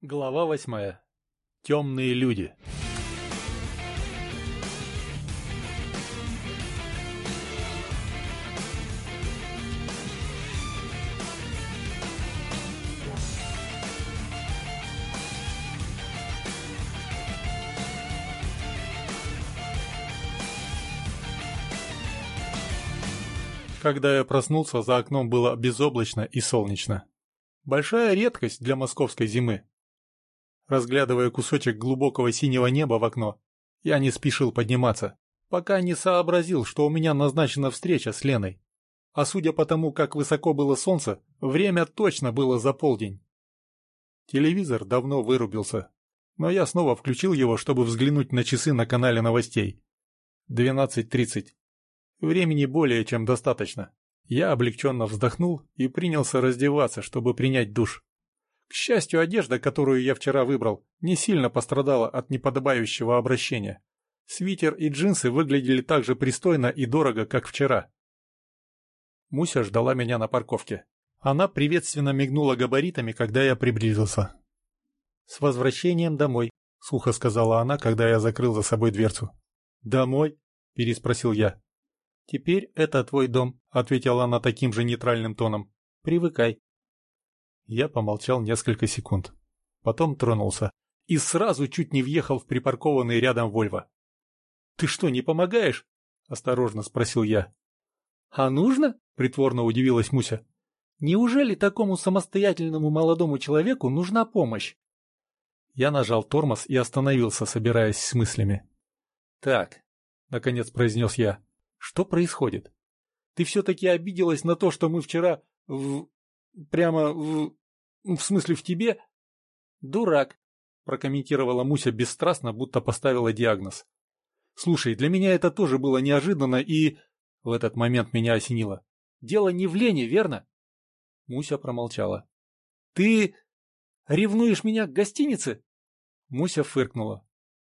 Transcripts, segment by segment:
Глава восьмая. Темные люди. Когда я проснулся, за окном было безоблачно и солнечно. Большая редкость для московской зимы. Разглядывая кусочек глубокого синего неба в окно, я не спешил подниматься, пока не сообразил, что у меня назначена встреча с Леной. А судя по тому, как высоко было солнце, время точно было за полдень. Телевизор давно вырубился, но я снова включил его, чтобы взглянуть на часы на канале новостей. 12.30. Времени более чем достаточно. Я облегченно вздохнул и принялся раздеваться, чтобы принять душ. К счастью, одежда, которую я вчера выбрал, не сильно пострадала от неподобающего обращения. Свитер и джинсы выглядели так же пристойно и дорого, как вчера. Муся ждала меня на парковке. Она приветственно мигнула габаритами, когда я приблизился. «С возвращением домой», — сухо сказала она, когда я закрыл за собой дверцу. «Домой?» — переспросил я. «Теперь это твой дом», — ответила она таким же нейтральным тоном. «Привыкай». Я помолчал несколько секунд. Потом тронулся. И сразу чуть не въехал в припаркованный рядом Вольво. «Ты что, не помогаешь?» — осторожно спросил я. «А нужно?» — притворно удивилась Муся. «Неужели такому самостоятельному молодому человеку нужна помощь?» Я нажал тормоз и остановился, собираясь с мыслями. «Так», — наконец произнес я, — «что происходит? Ты все-таки обиделась на то, что мы вчера в... прямо в... В смысле, в тебе? Дурак, прокомментировала Муся бесстрастно, будто поставила диагноз. Слушай, для меня это тоже было неожиданно и... В этот момент меня осенило. Дело не в лени, верно? Муся промолчала. Ты ревнуешь меня к гостинице? Муся фыркнула,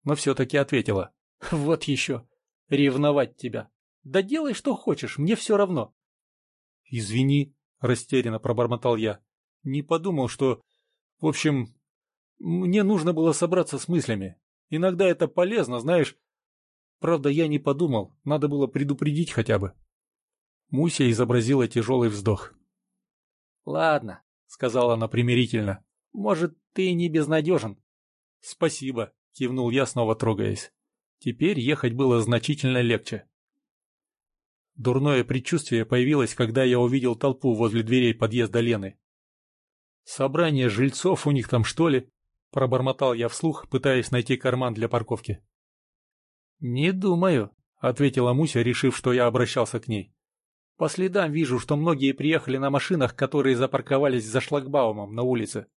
но все-таки ответила. Вот еще. Ревновать тебя. Да делай, что хочешь, мне все равно. Извини, растерянно пробормотал я. Не подумал, что... В общем, мне нужно было собраться с мыслями. Иногда это полезно, знаешь. Правда, я не подумал, надо было предупредить хотя бы. Муся изобразила тяжелый вздох. «Ладно», — сказала она примирительно. «Может, ты не безнадежен?» «Спасибо», — кивнул я, снова трогаясь. Теперь ехать было значительно легче. Дурное предчувствие появилось, когда я увидел толпу возле дверей подъезда Лены. «Собрание жильцов у них там, что ли?» — пробормотал я вслух, пытаясь найти карман для парковки. «Не думаю», — ответила Муся, решив, что я обращался к ней. «По следам вижу, что многие приехали на машинах, которые запарковались за шлагбаумом на улице.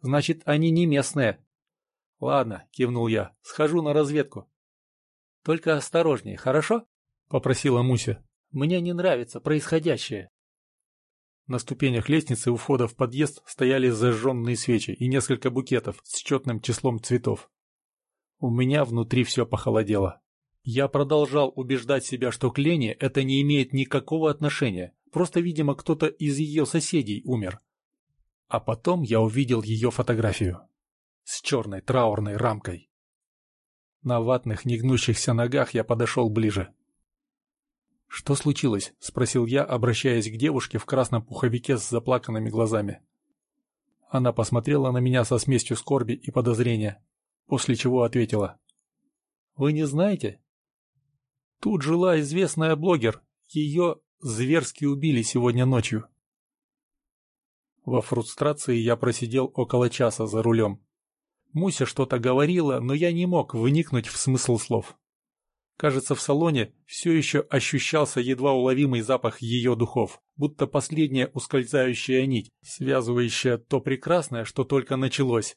Значит, они не местные». «Ладно», — кивнул я, — «схожу на разведку». «Только осторожнее, хорошо?» — попросила Муся. «Мне не нравится происходящее». На ступенях лестницы у входа в подъезд стояли зажженные свечи и несколько букетов с четным числом цветов. У меня внутри все похолодело. Я продолжал убеждать себя, что к Лене это не имеет никакого отношения, просто, видимо, кто-то из ее соседей умер. А потом я увидел ее фотографию с черной траурной рамкой. На ватных негнущихся ногах я подошел ближе. «Что случилось?» — спросил я, обращаясь к девушке в красном пуховике с заплаканными глазами. Она посмотрела на меня со смесью скорби и подозрения, после чего ответила. «Вы не знаете? Тут жила известная блогер. Ее зверски убили сегодня ночью». Во фрустрации я просидел около часа за рулем. Муся что-то говорила, но я не мог вникнуть в смысл слов. Кажется, в салоне все еще ощущался едва уловимый запах ее духов, будто последняя ускользающая нить, связывающая то прекрасное, что только началось,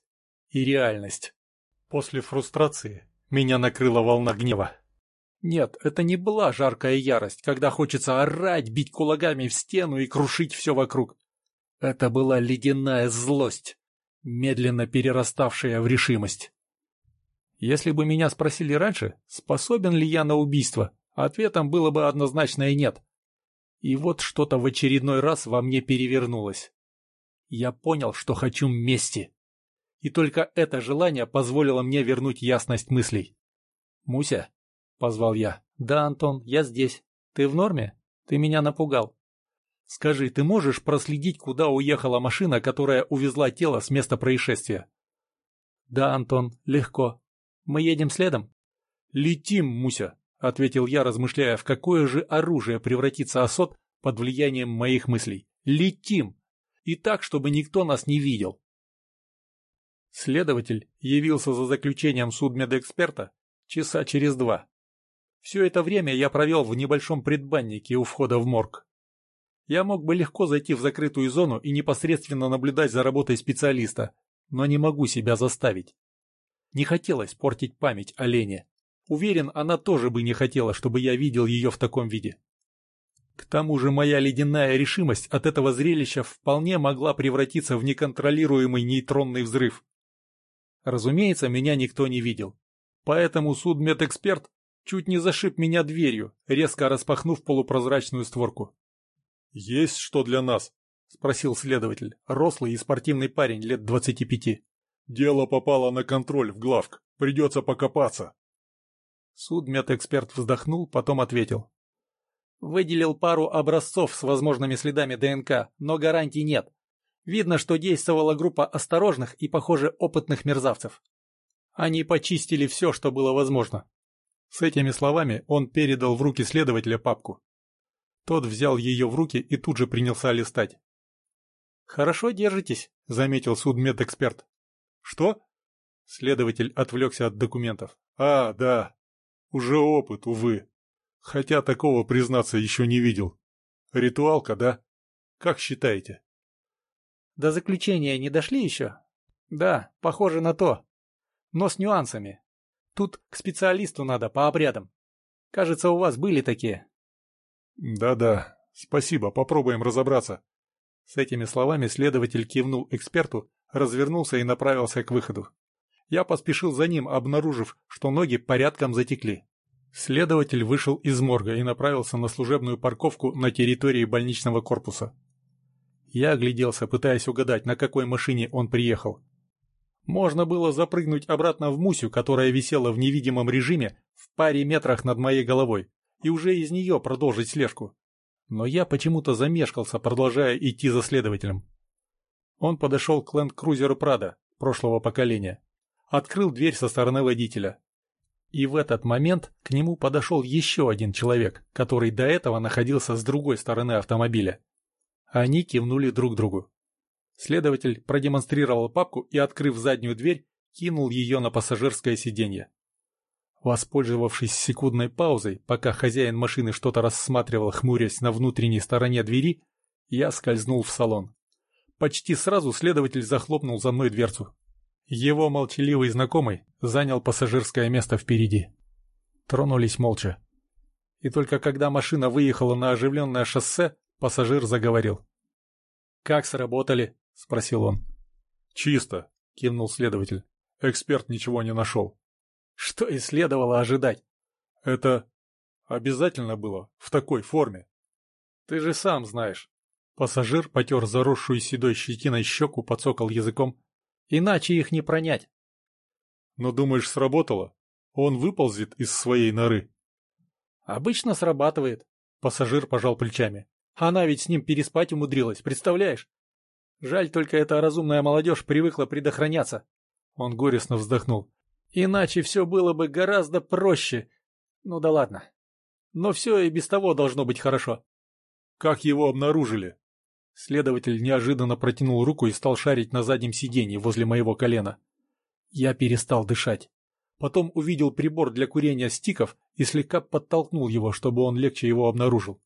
и реальность. После фрустрации меня накрыла волна гнева. Нет, это не была жаркая ярость, когда хочется орать, бить кулаками в стену и крушить все вокруг. Это была ледяная злость, медленно перераставшая в решимость. Если бы меня спросили раньше, способен ли я на убийство, ответом было бы однозначное «нет». И вот что-то в очередной раз во мне перевернулось. Я понял, что хочу мести. и только это желание позволило мне вернуть ясность мыслей. «Муся?» — позвал я. «Да, Антон, я здесь. Ты в норме? Ты меня напугал. Скажи, ты можешь проследить, куда уехала машина, которая увезла тело с места происшествия?» «Да, Антон, легко. Мы едем следом?» «Летим, Муся», — ответил я, размышляя, в какое же оружие превратится Осот под влиянием моих мыслей. «Летим! И так, чтобы никто нас не видел!» Следователь явился за заключением судмедэксперта часа через два. Все это время я провел в небольшом предбаннике у входа в морг. Я мог бы легко зайти в закрытую зону и непосредственно наблюдать за работой специалиста, но не могу себя заставить. Не хотелось портить память о Лене. Уверен, она тоже бы не хотела, чтобы я видел ее в таком виде. К тому же моя ледяная решимость от этого зрелища вполне могла превратиться в неконтролируемый нейтронный взрыв. Разумеется, меня никто не видел. Поэтому судмедэксперт чуть не зашиб меня дверью, резко распахнув полупрозрачную створку. «Есть что для нас?» — спросил следователь, рослый и спортивный парень лет двадцати пяти. «Дело попало на контроль в главк. Придется покопаться». Судмедэксперт вздохнул, потом ответил. Выделил пару образцов с возможными следами ДНК, но гарантий нет. Видно, что действовала группа осторожных и, похоже, опытных мерзавцев. Они почистили все, что было возможно. С этими словами он передал в руки следователя папку. Тот взял ее в руки и тут же принялся листать. «Хорошо держитесь», — заметил судмедэксперт. «Что?» Следователь отвлекся от документов. «А, да. Уже опыт, увы. Хотя такого, признаться, еще не видел. Ритуалка, да? Как считаете? До заключения не дошли еще? Да, похоже на то. Но с нюансами. Тут к специалисту надо по обрядам. Кажется, у вас были такие. Да-да, спасибо, попробуем разобраться. С этими словами следователь кивнул эксперту, развернулся и направился к выходу. Я поспешил за ним, обнаружив, что ноги порядком затекли. Следователь вышел из морга и направился на служебную парковку на территории больничного корпуса. Я огляделся, пытаясь угадать, на какой машине он приехал. Можно было запрыгнуть обратно в Мусю, которая висела в невидимом режиме в паре метрах над моей головой, и уже из нее продолжить слежку. Но я почему-то замешкался, продолжая идти за следователем. Он подошел к ленд-крузеру Прада прошлого поколения. Открыл дверь со стороны водителя. И в этот момент к нему подошел еще один человек, который до этого находился с другой стороны автомобиля. Они кивнули друг другу. Следователь продемонстрировал папку и, открыв заднюю дверь, кинул ее на пассажирское сиденье. Воспользовавшись секундной паузой, пока хозяин машины что-то рассматривал, хмурясь на внутренней стороне двери, я скользнул в салон. Почти сразу следователь захлопнул за мной дверцу. Его молчаливый знакомый занял пассажирское место впереди. Тронулись молча. И только когда машина выехала на оживленное шоссе, пассажир заговорил. «Как сработали?» — спросил он. «Чисто», — кивнул следователь. «Эксперт ничего не нашел». «Что и следовало ожидать?» «Это обязательно было в такой форме». «Ты же сам знаешь». Пассажир потер заросшую седой щетиной щеку, подсокал языком Иначе их не пронять. Но думаешь, сработало? Он выползет из своей норы? Обычно срабатывает. Пассажир пожал плечами. Она ведь с ним переспать умудрилась, представляешь? Жаль только эта разумная молодежь привыкла предохраняться. Он горестно вздохнул. Иначе все было бы гораздо проще. Ну да ладно. Но все и без того должно быть хорошо. Как его обнаружили? Следователь неожиданно протянул руку и стал шарить на заднем сиденье возле моего колена. Я перестал дышать. Потом увидел прибор для курения стиков и слегка подтолкнул его, чтобы он легче его обнаружил.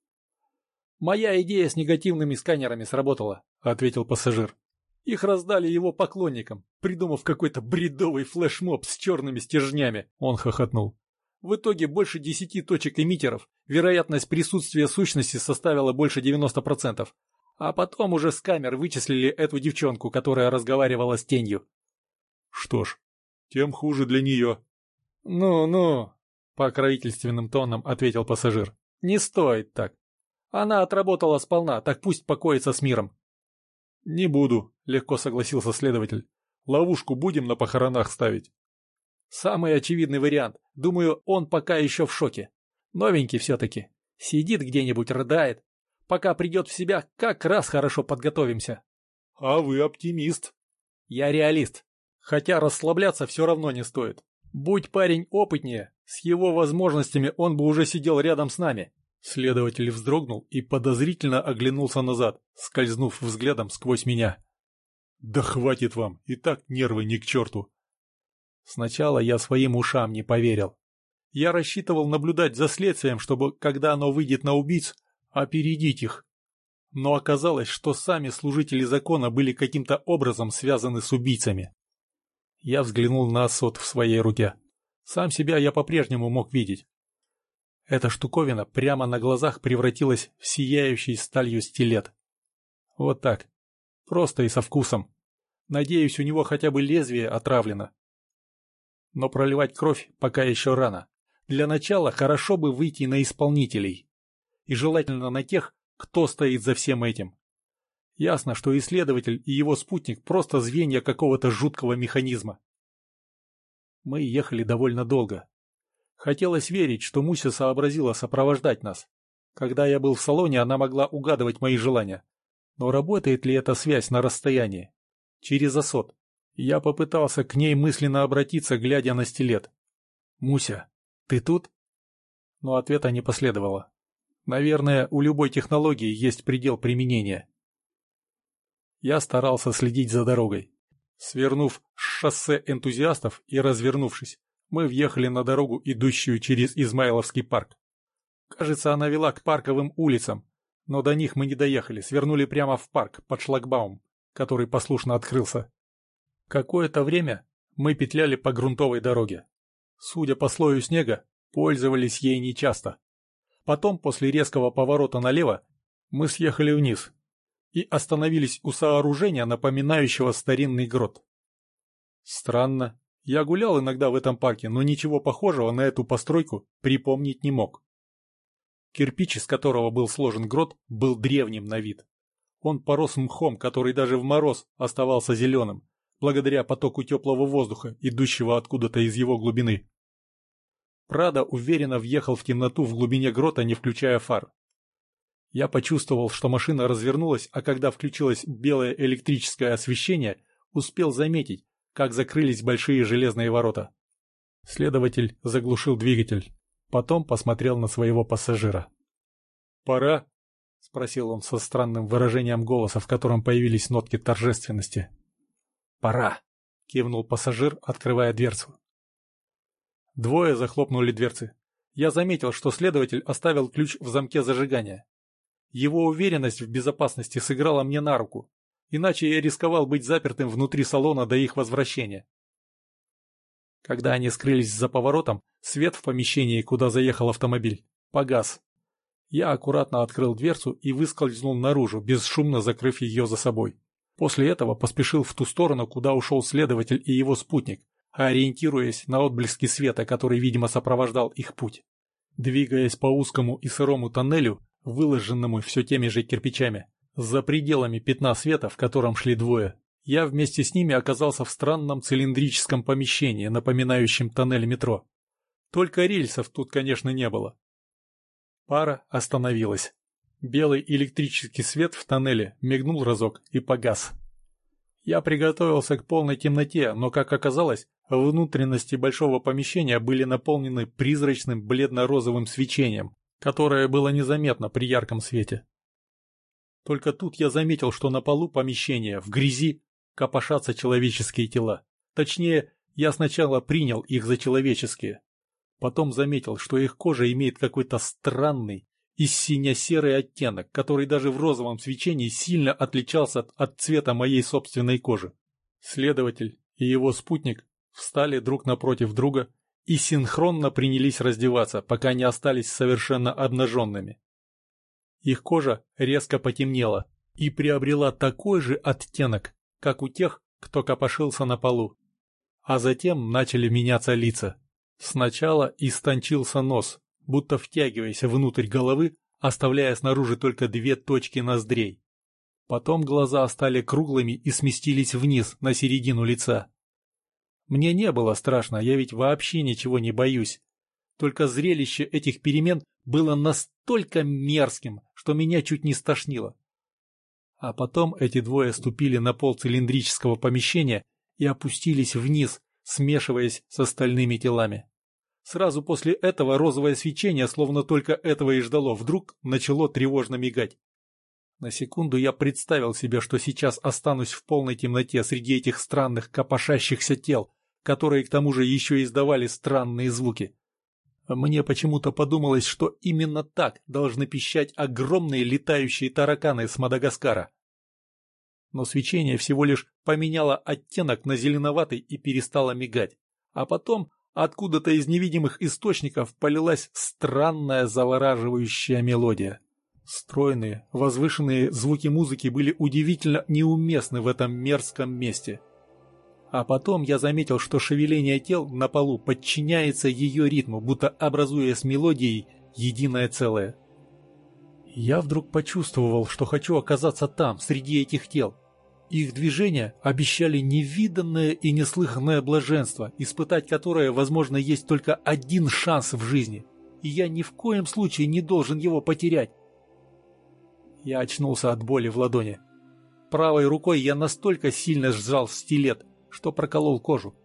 «Моя идея с негативными сканерами сработала», — ответил пассажир. «Их раздали его поклонникам, придумав какой-то бредовый флешмоб с черными стержнями», — он хохотнул. В итоге больше десяти точек эмиттеров, вероятность присутствия сущности составила больше 90%, а потом уже с камер вычислили эту девчонку, которая разговаривала с тенью. Что ж, тем хуже для нее. Ну-ну, покровительственным тоном ответил пассажир. Не стоит так. Она отработала сполна, так пусть покоится с миром. Не буду, легко согласился следователь. Ловушку будем на похоронах ставить?» «Самый очевидный вариант. Думаю, он пока еще в шоке. Новенький все-таки. Сидит где-нибудь, рыдает. Пока придет в себя, как раз хорошо подготовимся». «А вы оптимист». «Я реалист. Хотя расслабляться все равно не стоит. Будь парень опытнее, с его возможностями он бы уже сидел рядом с нами. Следователь вздрогнул и подозрительно оглянулся назад, скользнув взглядом сквозь меня. «Да хватит вам, и так нервы ни к черту!» Сначала я своим ушам не поверил. Я рассчитывал наблюдать за следствием, чтобы, когда оно выйдет на убийц, опередить их. Но оказалось, что сами служители закона были каким-то образом связаны с убийцами. Я взглянул на сот в своей руке. Сам себя я по-прежнему мог видеть. Эта штуковина прямо на глазах превратилась в сияющий сталью стилет. Вот так. Просто и со вкусом. Надеюсь, у него хотя бы лезвие отравлено. Но проливать кровь пока еще рано. Для начала хорошо бы выйти на исполнителей. И желательно на тех, кто стоит за всем этим. Ясно, что исследователь и его спутник просто звенья какого-то жуткого механизма. Мы ехали довольно долго. Хотелось верить, что Муся сообразила сопровождать нас. Когда я был в салоне, она могла угадывать мои желания. Но работает ли эта связь на расстоянии? Через осот. Я попытался к ней мысленно обратиться, глядя на стилет. «Муся, ты тут?» Но ответа не последовало. Наверное, у любой технологии есть предел применения. Я старался следить за дорогой. Свернув с шоссе энтузиастов и развернувшись, мы въехали на дорогу, идущую через Измайловский парк. Кажется, она вела к парковым улицам, но до них мы не доехали, свернули прямо в парк под шлагбаум, который послушно открылся. Какое-то время мы петляли по грунтовой дороге. Судя по слою снега, пользовались ей нечасто. Потом, после резкого поворота налево, мы съехали вниз, и остановились у сооружения, напоминающего старинный грот. Странно. Я гулял иногда в этом парке, но ничего похожего на эту постройку припомнить не мог. Кирпич, из которого был сложен грот, был древним на вид. Он порос мхом, который даже в мороз оставался зеленым, благодаря потоку теплого воздуха, идущего откуда-то из его глубины. Прада уверенно въехал в темноту в глубине грота, не включая фар. Я почувствовал, что машина развернулась, а когда включилось белое электрическое освещение, успел заметить, как закрылись большие железные ворота. Следователь заглушил двигатель, потом посмотрел на своего пассажира. «Пора?» — спросил он со странным выражением голоса, в котором появились нотки торжественности. «Пора!» — кивнул пассажир, открывая дверцу. Двое захлопнули дверцы. Я заметил, что следователь оставил ключ в замке зажигания. Его уверенность в безопасности сыграла мне на руку, иначе я рисковал быть запертым внутри салона до их возвращения. Когда они скрылись за поворотом, свет в помещении, куда заехал автомобиль, погас. Я аккуратно открыл дверцу и выскользнул наружу, бесшумно закрыв ее за собой. После этого поспешил в ту сторону, куда ушел следователь и его спутник, ориентируясь на отблески света, который, видимо, сопровождал их путь. Двигаясь по узкому и сырому тоннелю, выложенному все теми же кирпичами. За пределами пятна света, в котором шли двое, я вместе с ними оказался в странном цилиндрическом помещении, напоминающем тоннель метро. Только рельсов тут, конечно, не было. Пара остановилась. Белый электрический свет в тоннеле мигнул разок и погас. Я приготовился к полной темноте, но, как оказалось, внутренности большого помещения были наполнены призрачным бледно-розовым свечением, которое было незаметно при ярком свете. Только тут я заметил, что на полу помещения, в грязи, копошатся человеческие тела. Точнее, я сначала принял их за человеческие. Потом заметил, что их кожа имеет какой-то странный и сине-серый оттенок, который даже в розовом свечении сильно отличался от, от цвета моей собственной кожи. Следователь и его спутник встали друг напротив друга и синхронно принялись раздеваться, пока не остались совершенно обнаженными. Их кожа резко потемнела и приобрела такой же оттенок, как у тех, кто копошился на полу. А затем начали меняться лица. Сначала истончился нос, будто втягиваясь внутрь головы, оставляя снаружи только две точки ноздрей. Потом глаза стали круглыми и сместились вниз, на середину лица. Мне не было страшно, я ведь вообще ничего не боюсь. Только зрелище этих перемен было настолько мерзким, что меня чуть не стошнило. А потом эти двое ступили на пол цилиндрического помещения и опустились вниз, смешиваясь с остальными телами. Сразу после этого розовое свечение, словно только этого и ждало, вдруг начало тревожно мигать. На секунду я представил себе, что сейчас останусь в полной темноте среди этих странных копошащихся тел, которые к тому же еще издавали странные звуки. Мне почему-то подумалось, что именно так должны пищать огромные летающие тараканы с Мадагаскара. Но свечение всего лишь поменяло оттенок на зеленоватый и перестало мигать. А потом откуда-то из невидимых источников полилась странная завораживающая мелодия. Стройные, возвышенные звуки музыки были удивительно неуместны в этом мерзком месте. А потом я заметил, что шевеление тел на полу подчиняется ее ритму, будто образуя с мелодией единое целое. Я вдруг почувствовал, что хочу оказаться там, среди этих тел. Их движения обещали невиданное и неслыханное блаженство, испытать которое, возможно, есть только один шанс в жизни, и я ни в коем случае не должен его потерять. Я очнулся от боли в ладони. Правой рукой я настолько сильно сжал стилет, что проколол кожу.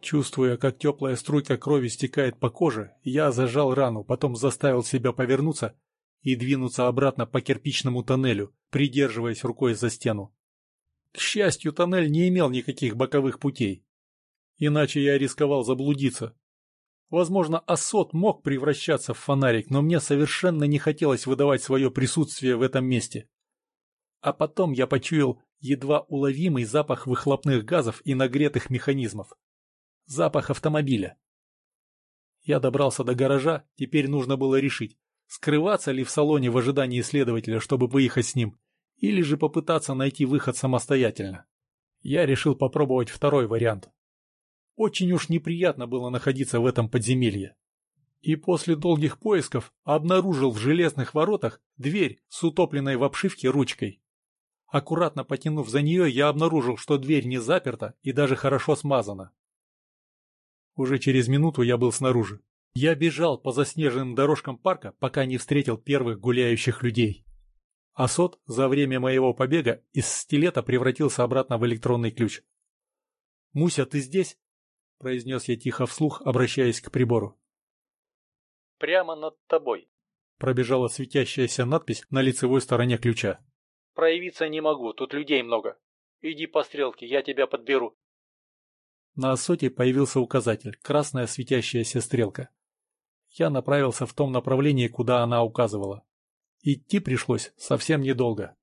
Чувствуя, как теплая струйка крови стекает по коже, я зажал рану, потом заставил себя повернуться и двинуться обратно по кирпичному тоннелю, придерживаясь рукой за стену. К счастью, тоннель не имел никаких боковых путей. Иначе я рисковал заблудиться, Возможно, Асот мог превращаться в фонарик, но мне совершенно не хотелось выдавать свое присутствие в этом месте. А потом я почуял едва уловимый запах выхлопных газов и нагретых механизмов. Запах автомобиля. Я добрался до гаража, теперь нужно было решить, скрываться ли в салоне в ожидании следователя, чтобы выехать с ним, или же попытаться найти выход самостоятельно. Я решил попробовать второй вариант. Очень уж неприятно было находиться в этом подземелье. И после долгих поисков обнаружил в железных воротах дверь с утопленной в обшивке ручкой. Аккуратно потянув за нее, я обнаружил, что дверь не заперта и даже хорошо смазана. Уже через минуту я был снаружи. Я бежал по заснеженным дорожкам парка, пока не встретил первых гуляющих людей. Асот за время моего побега из стилета превратился обратно в электронный ключ. «Муся, ты здесь?» — произнес я тихо вслух, обращаясь к прибору. «Прямо над тобой», — пробежала светящаяся надпись на лицевой стороне ключа. «Проявиться не могу, тут людей много. Иди по стрелке, я тебя подберу». На осоте появился указатель, красная светящаяся стрелка. Я направился в том направлении, куда она указывала. Идти пришлось совсем недолго.